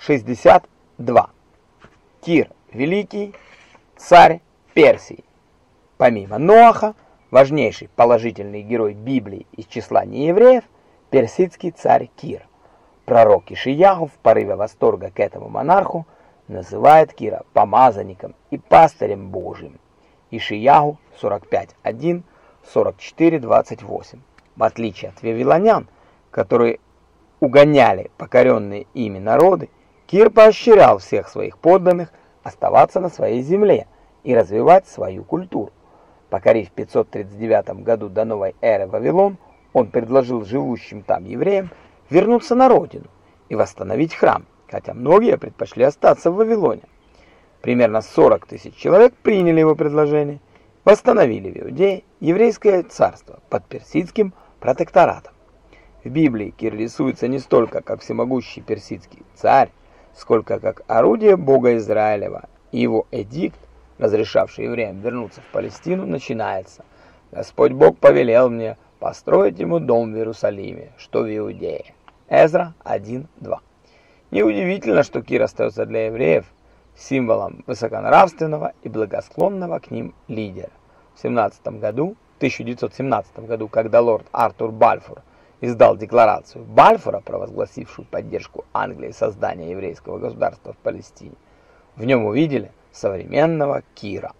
62. Кир – великий царь Персии. Помимо Ноаха, важнейший положительный герой Библии из числа неевреев – персидский царь Кир. Пророк Ишиягу в порыве восторга к этому монарху называет Кира помазанником и пастырем Божьим. Ишиягу 45.1, 44.28. В отличие от вавилонян, которые угоняли покоренные ими народы, Кир поощрял всех своих подданных оставаться на своей земле и развивать свою культуру. Покорив в 539 году до новой эры Вавилон, он предложил живущим там евреям вернуться на родину и восстановить храм, хотя многие предпочли остаться в Вавилоне. Примерно 40 тысяч человек приняли его предложение, восстановили в Иудее еврейское царство под персидским протекторатом. В Библии Кир рисуется не столько как всемогущий персидский царь, сколько как орудие Бога Израилева, и его эдикт, разрешавший евреям вернуться в Палестину, начинается «Господь Бог повелел мне построить ему дом в Иерусалиме, что в Иудее». Эзра 1.2. Неудивительно, что Кир остается для евреев символом высоконравственного и благосклонного к ним лидера. В 17 году, 1917 году, когда лорд Артур Бальфур издал декларацию Бальфура, провозгласившую поддержку Англии создания еврейского государства в Палестине, в нем увидели современного Кира.